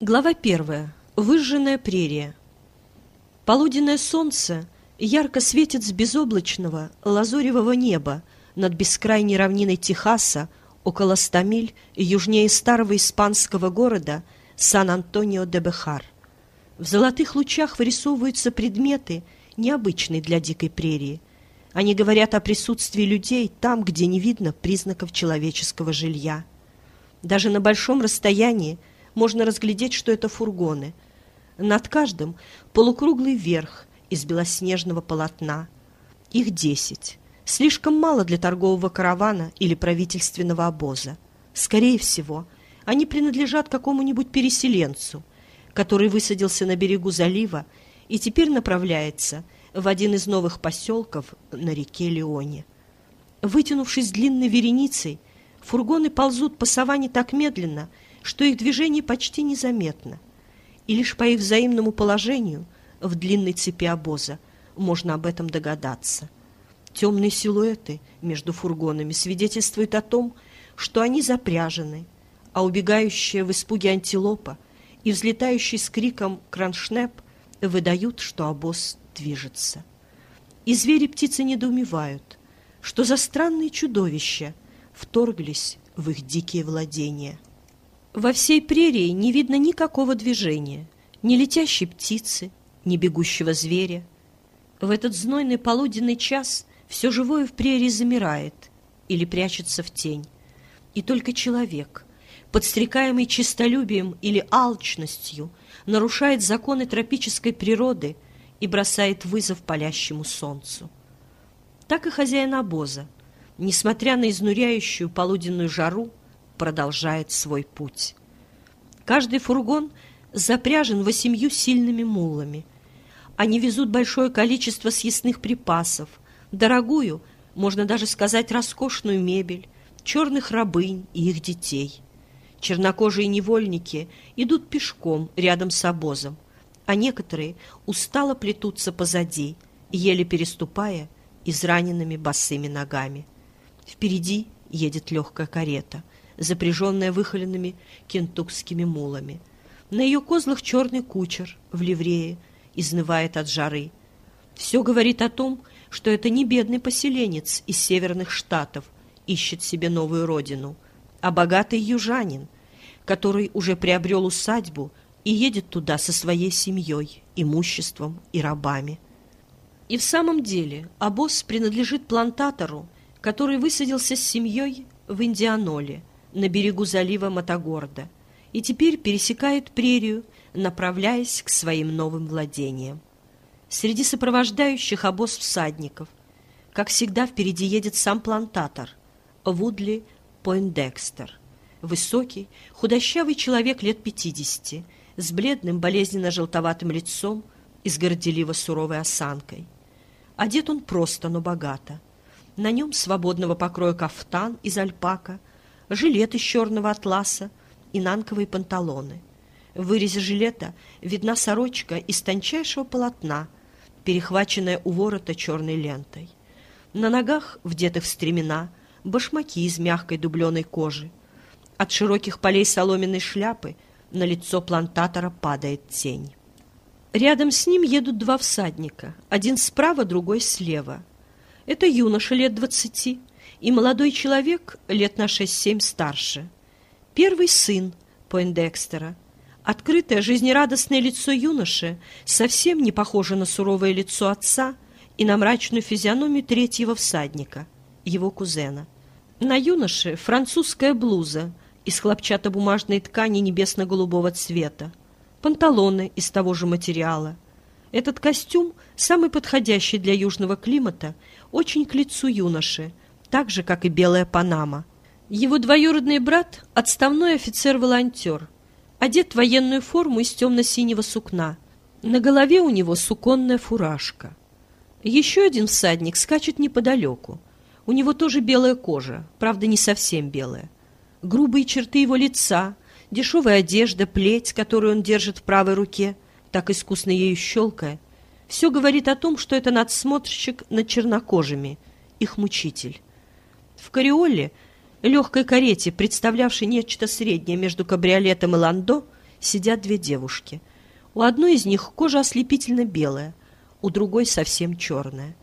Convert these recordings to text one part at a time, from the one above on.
Глава первая. Выжженная прерия. Полуденное солнце ярко светит с безоблачного лазуревого неба над бескрайней равниной Техаса около ста миль южнее старого испанского города Сан-Антонио-де-Бехар. В золотых лучах вырисовываются предметы, необычные для дикой прерии. Они говорят о присутствии людей там, где не видно признаков человеческого жилья. Даже на большом расстоянии можно разглядеть, что это фургоны. Над каждым полукруглый верх из белоснежного полотна. Их десять. Слишком мало для торгового каравана или правительственного обоза. Скорее всего, они принадлежат какому-нибудь переселенцу, который высадился на берегу залива и теперь направляется в один из новых поселков на реке Леоне. Вытянувшись длинной вереницей, фургоны ползут по саванне так медленно, что их движение почти незаметно, и лишь по их взаимному положению в длинной цепи обоза можно об этом догадаться. Темные силуэты между фургонами свидетельствуют о том, что они запряжены, а убегающая в испуге антилопа и взлетающий с криком кроншнеп выдают, что обоз движется. И звери птицы недоумевают, что за странные чудовища вторглись в их дикие владения. Во всей прерии не видно никакого движения, ни летящей птицы, ни бегущего зверя. В этот знойный полуденный час все живое в прерии замирает или прячется в тень. И только человек, подстрекаемый честолюбием или алчностью, нарушает законы тропической природы и бросает вызов палящему солнцу. Так и хозяин обоза, несмотря на изнуряющую полуденную жару, продолжает свой путь. Каждый фургон запряжен восемью сильными мулами. Они везут большое количество съестных припасов, дорогую, можно даже сказать, роскошную мебель, черных рабынь и их детей. Чернокожие невольники идут пешком рядом с обозом, а некоторые устало плетутся позади, еле переступая израненными босыми ногами. Впереди едет легкая карета — запряженная выхоленными кентукскими мулами. На ее козлах черный кучер в ливрее изнывает от жары. Все говорит о том, что это не бедный поселенец из северных штатов ищет себе новую родину, а богатый южанин, который уже приобрел усадьбу и едет туда со своей семьей, имуществом и рабами. И в самом деле обоз принадлежит плантатору, который высадился с семьей в Индианоле – на берегу залива Матагорда и теперь пересекает прерию, направляясь к своим новым владениям. Среди сопровождающих обоз всадников, как всегда, впереди едет сам плантатор Вудли Пойндекстер, высокий, худощавый человек лет пятидесяти, с бледным, болезненно-желтоватым лицом и с горделиво-суровой осанкой. Одет он просто, но богато. На нем свободного покроя кафтан из альпака – жилет из черного атласа и нанковые панталоны. В вырезе жилета видна сорочка из тончайшего полотна, перехваченная у ворота черной лентой. На ногах, вдетых в стремена, башмаки из мягкой дубленой кожи. От широких полей соломенной шляпы на лицо плантатора падает тень. Рядом с ним едут два всадника, один справа, другой слева. Это юноша лет двадцати, и молодой человек лет на шесть-семь старше. Первый сын Пойндекстера. Открытое, жизнерадостное лицо юноши совсем не похоже на суровое лицо отца и на мрачную физиономию третьего всадника, его кузена. На юноше французская блуза из хлопчатобумажной ткани небесно-голубого цвета, панталоны из того же материала. Этот костюм, самый подходящий для южного климата, очень к лицу юноши – так же, как и белая панама. Его двоюродный брат – отставной офицер-волонтер, одет в военную форму из темно-синего сукна. На голове у него суконная фуражка. Еще один всадник скачет неподалеку. У него тоже белая кожа, правда, не совсем белая. Грубые черты его лица, дешевая одежда, плеть, которую он держит в правой руке, так искусно ею щелкая, все говорит о том, что это надсмотрщик над чернокожими, их мучитель. В кариоле, легкой карете, представлявшей нечто среднее между кабриолетом и ландо, сидят две девушки. У одной из них кожа ослепительно белая, у другой совсем черная.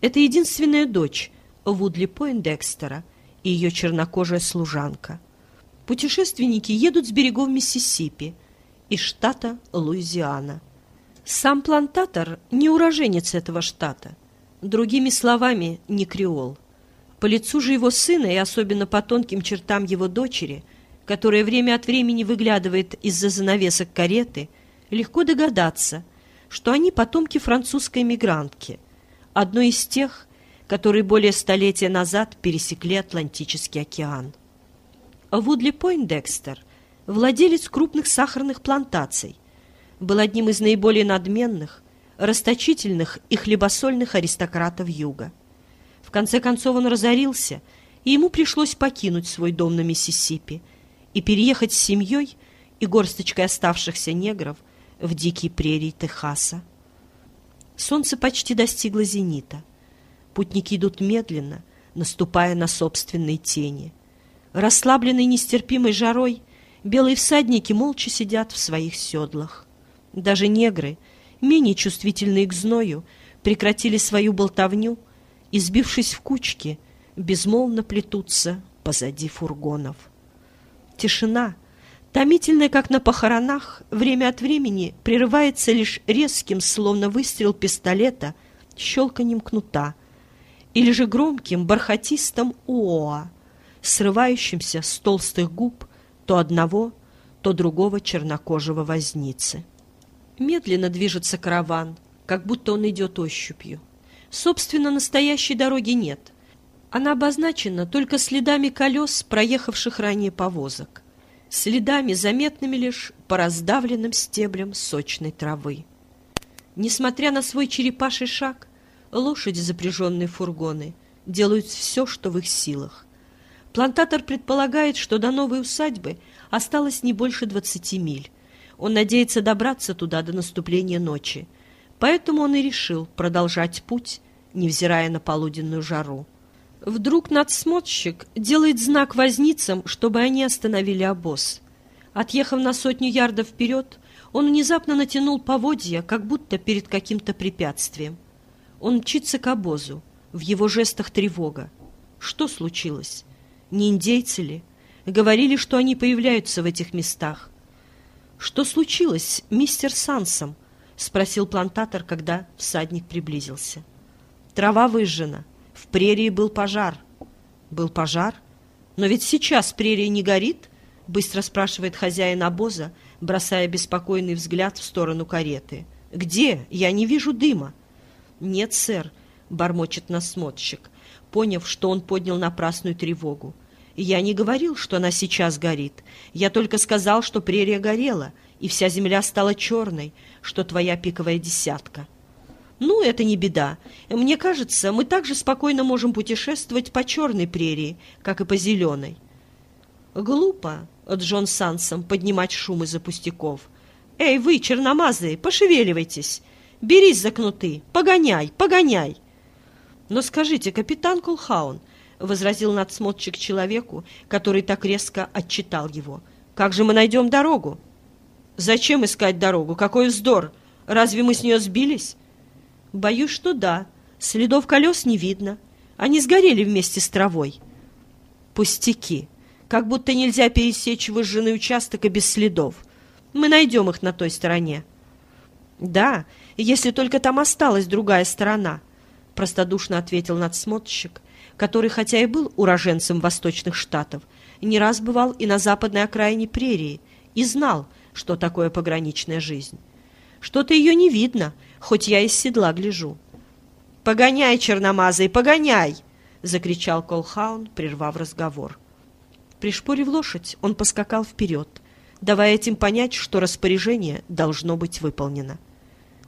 Это единственная дочь Вудли Пойндекстера и ее чернокожая служанка. Путешественники едут с берегов Миссисипи, из штата Луизиана. Сам плантатор не уроженец этого штата, другими словами, не креол. По лицу же его сына и особенно по тонким чертам его дочери, которая время от времени выглядывает из-за занавесок кареты, легко догадаться, что они потомки французской мигрантки, одной из тех, которые более столетия назад пересекли Атлантический океан. Вудли Пойндекстер, владелец крупных сахарных плантаций, был одним из наиболее надменных, расточительных и хлебосольных аристократов Юга. В конце концов он разорился, и ему пришлось покинуть свой дом на Миссисипи и переехать с семьей и горсточкой оставшихся негров в дикие прерии Техаса. Солнце почти достигло зенита. Путники идут медленно, наступая на собственные тени. Расслабленные нестерпимой жарой, белые всадники молча сидят в своих седлах. Даже негры, менее чувствительные к зною, прекратили свою болтовню и, сбившись в кучки, безмолвно плетутся позади фургонов. Тишина, томительная, как на похоронах, время от времени прерывается лишь резким, словно выстрел пистолета, щелканьем кнута, или же громким, бархатистым уоа, срывающимся с толстых губ то одного, то другого чернокожего возницы. Медленно движется караван, как будто он идет ощупью. Собственно, настоящей дороги нет. Она обозначена только следами колес, проехавших ранее повозок. Следами, заметными лишь по раздавленным стеблям сочной травы. Несмотря на свой черепаший шаг, лошади, запряженные фургоны, делают все, что в их силах. Плантатор предполагает, что до новой усадьбы осталось не больше двадцати миль. Он надеется добраться туда до наступления ночи. Поэтому он и решил продолжать путь, невзирая на полуденную жару. Вдруг надсмотрщик делает знак возницам, чтобы они остановили обоз. Отъехав на сотню ярдов вперед, он внезапно натянул поводья, как будто перед каким-то препятствием. Он мчится к обозу, в его жестах тревога. Что случилось? Не индейцы ли? Говорили, что они появляются в этих местах. «Что случилось, мистер Сансом?» — спросил плантатор, когда всадник приблизился. «Трава выжжена. В прерии был пожар». «Был пожар? Но ведь сейчас прерия не горит?» — быстро спрашивает хозяин обоза, бросая беспокойный взгляд в сторону кареты. «Где? Я не вижу дыма». «Нет, сэр», — бормочет насмотрщик, поняв, что он поднял напрасную тревогу. Я не говорил, что она сейчас горит. Я только сказал, что прерия горела, и вся земля стала черной, что твоя пиковая десятка. Ну, это не беда. Мне кажется, мы также спокойно можем путешествовать по черной прерии, как и по зеленой. Глупо, Джон Сансом, поднимать шум из-за пустяков. Эй, вы, черномазые, пошевеливайтесь. Берись за кнуты, погоняй, погоняй. Но скажите, капитан Кулхаун, — возразил надсмотрщик человеку, который так резко отчитал его. «Как же мы найдем дорогу?» «Зачем искать дорогу? Какой вздор! Разве мы с нее сбились?» «Боюсь, что да. Следов колес не видно. Они сгорели вместе с травой». «Пустяки! Как будто нельзя пересечь выжженный участок и без следов. Мы найдем их на той стороне». «Да, если только там осталась другая сторона», — простодушно ответил надсмотрщик, который, хотя и был уроженцем Восточных Штатов, не раз бывал и на западной окраине прерии и знал, что такое пограничная жизнь. Что-то ее не видно, хоть я из седла гляжу. «Погоняй, черномазый, погоняй!» — закричал Колхаун, прервав разговор. Пришпорив лошадь, он поскакал вперед, давая этим понять, что распоряжение должно быть выполнено.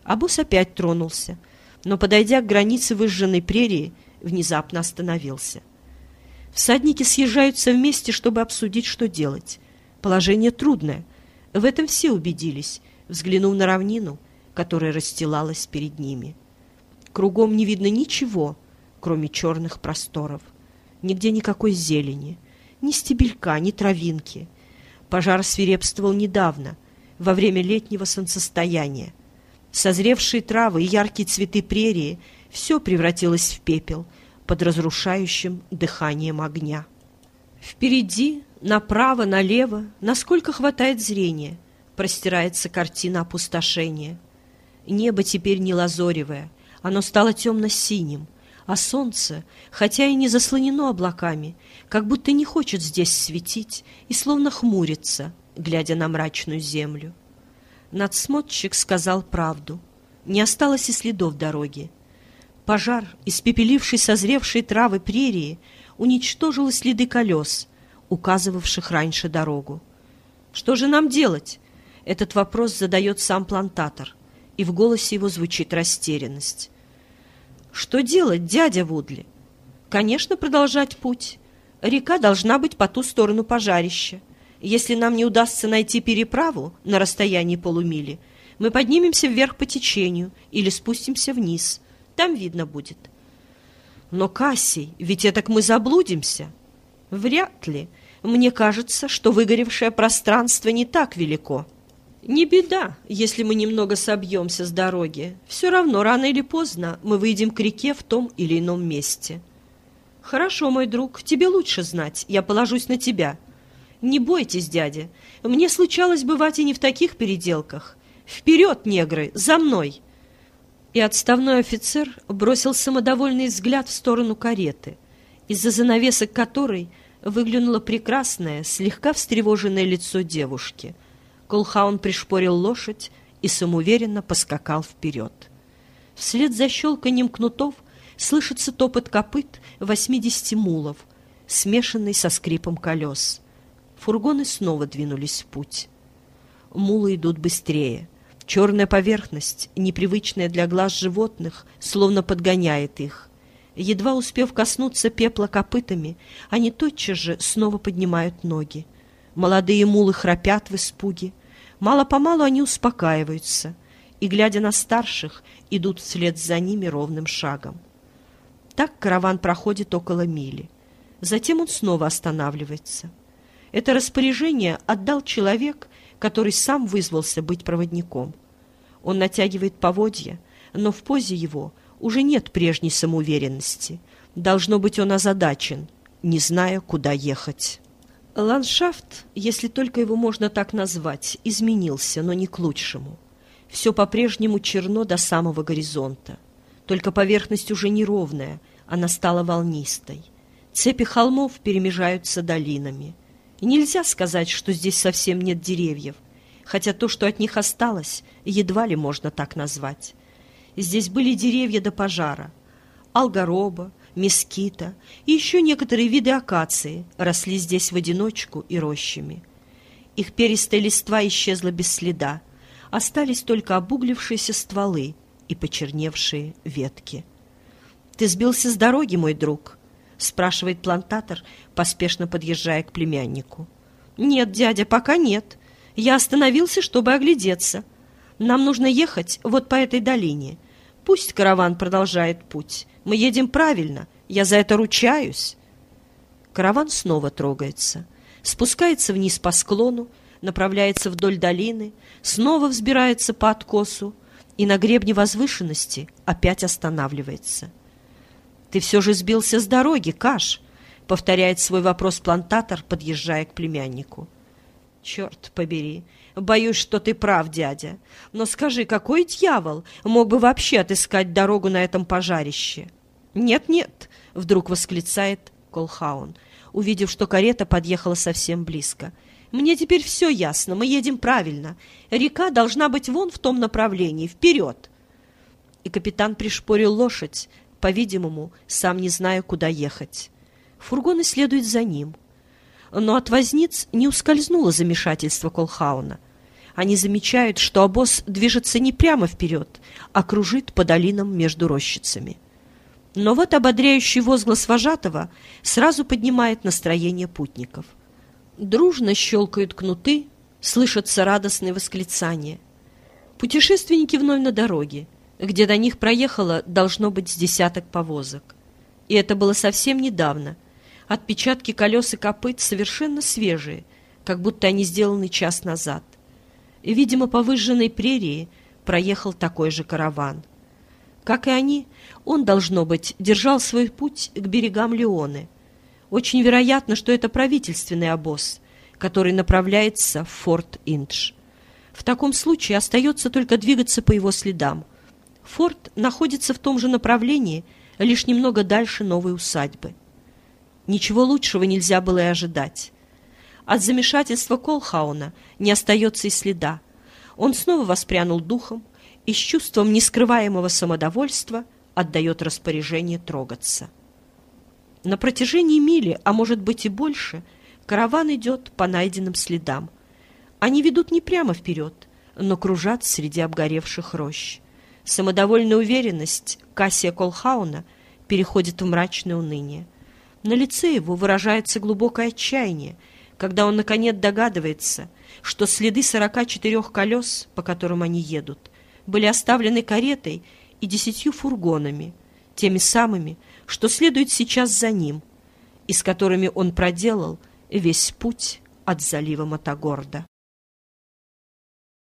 Абус опять тронулся, но, подойдя к границе выжженной прерии, внезапно остановился. Всадники съезжаются вместе, чтобы обсудить, что делать. Положение трудное. В этом все убедились, взглянув на равнину, которая расстилалась перед ними. Кругом не видно ничего, кроме черных просторов. Нигде никакой зелени, ни стебелька, ни травинки. Пожар свирепствовал недавно. во время летнего солнцестояния. Созревшие травы и яркие цветы прерии — все превратилось в пепел под разрушающим дыханием огня. Впереди, направо, налево, насколько хватает зрения, простирается картина опустошения. Небо теперь не лазоревое, оно стало темно-синим, а солнце, хотя и не заслонено облаками, как будто не хочет здесь светить и словно хмурится, глядя на мрачную землю. Надсмотрщик сказал правду. Не осталось и следов дороги. Пожар, испепеливший созревшие травы прерии, уничтожил следы колес, указывавших раньше дорогу. «Что же нам делать?» Этот вопрос задает сам плантатор, и в голосе его звучит растерянность. «Что делать, дядя Вудли?» «Конечно, продолжать путь. Река должна быть по ту сторону пожарища. Если нам не удастся найти переправу на расстоянии полумили, мы поднимемся вверх по течению или спустимся вниз» Там видно будет. Но, Кассий, ведь это мы заблудимся. Вряд ли. Мне кажется, что выгоревшее пространство не так велико. Не беда, если мы немного собьемся с дороги. Все равно, рано или поздно, мы выйдем к реке в том или ином месте. Хорошо, мой друг, тебе лучше знать. Я положусь на тебя. Не бойтесь, дядя. Мне случалось бывать и не в таких переделках. Вперед, негры, за мной!» и отставной офицер бросил самодовольный взгляд в сторону кареты, из-за занавесок которой выглянуло прекрасное, слегка встревоженное лицо девушки. Колхаун пришпорил лошадь и самоуверенно поскакал вперед. Вслед за щелканьем кнутов слышится топот копыт восьмидесяти мулов, смешанный со скрипом колес. Фургоны снова двинулись в путь. Мулы идут быстрее — Черная поверхность, непривычная для глаз животных, словно подгоняет их. Едва успев коснуться пепла копытами, они тотчас же снова поднимают ноги. Молодые мулы храпят в испуге. Мало-помалу они успокаиваются и, глядя на старших, идут вслед за ними ровным шагом. Так караван проходит около мили. Затем он снова останавливается. Это распоряжение отдал человек, который сам вызвался быть проводником. Он натягивает поводья, но в позе его уже нет прежней самоуверенности. Должно быть, он озадачен, не зная, куда ехать. Ландшафт, если только его можно так назвать, изменился, но не к лучшему. Все по-прежнему черно до самого горизонта. Только поверхность уже неровная, она стала волнистой. Цепи холмов перемежаются долинами — и нельзя сказать, что здесь совсем нет деревьев, хотя то, что от них осталось, едва ли можно так назвать. Здесь были деревья до пожара. Алгороба, мескита и еще некоторые виды акации росли здесь в одиночку и рощами. Их перистая листва исчезла без следа, остались только обуглившиеся стволы и почерневшие ветки. «Ты сбился с дороги, мой друг», — спрашивает плантатор, поспешно подъезжая к племяннику. «Нет, дядя, пока нет. Я остановился, чтобы оглядеться. Нам нужно ехать вот по этой долине. Пусть караван продолжает путь. Мы едем правильно. Я за это ручаюсь». Караван снова трогается. Спускается вниз по склону, направляется вдоль долины, снова взбирается по откосу и на гребне возвышенности опять останавливается. «Ты все же сбился с дороги, Каш!» — повторяет свой вопрос плантатор, подъезжая к племяннику. «Черт побери! Боюсь, что ты прав, дядя. Но скажи, какой дьявол мог бы вообще отыскать дорогу на этом пожарище?» «Нет-нет!» — вдруг восклицает Колхаун, увидев, что карета подъехала совсем близко. «Мне теперь все ясно, мы едем правильно. Река должна быть вон в том направлении, вперед!» И капитан пришпорил лошадь, по-видимому, сам не зная, куда ехать. Фургоны следуют за ним. Но от возниц не ускользнуло замешательство Колхауна. Они замечают, что обоз движется не прямо вперед, а кружит по долинам между рощицами. Но вот ободряющий возглас вожатого сразу поднимает настроение путников. Дружно щелкают кнуты, слышатся радостные восклицания. Путешественники вновь на дороге — где до них проехало, должно быть, с десяток повозок. И это было совсем недавно. Отпечатки колес и копыт совершенно свежие, как будто они сделаны час назад. Видимо, по выжженной прерии проехал такой же караван. Как и они, он, должно быть, держал свой путь к берегам Леоны. Очень вероятно, что это правительственный обоз, который направляется в форт Индж. В таком случае остается только двигаться по его следам. Форт находится в том же направлении, лишь немного дальше новой усадьбы. Ничего лучшего нельзя было и ожидать. От замешательства Колхауна не остается и следа. Он снова воспрянул духом и с чувством нескрываемого самодовольства отдает распоряжение трогаться. На протяжении мили, а может быть и больше, караван идет по найденным следам. Они ведут не прямо вперед, но кружат среди обгоревших рощ. Самодовольная уверенность Кассия Колхауна переходит в мрачное уныние. На лице его выражается глубокое отчаяние, когда он наконец догадывается, что следы сорока четырех колес, по которым они едут, были оставлены каретой и десятью фургонами, теми самыми, что следуют сейчас за ним, и с которыми он проделал весь путь от залива Мотогорда.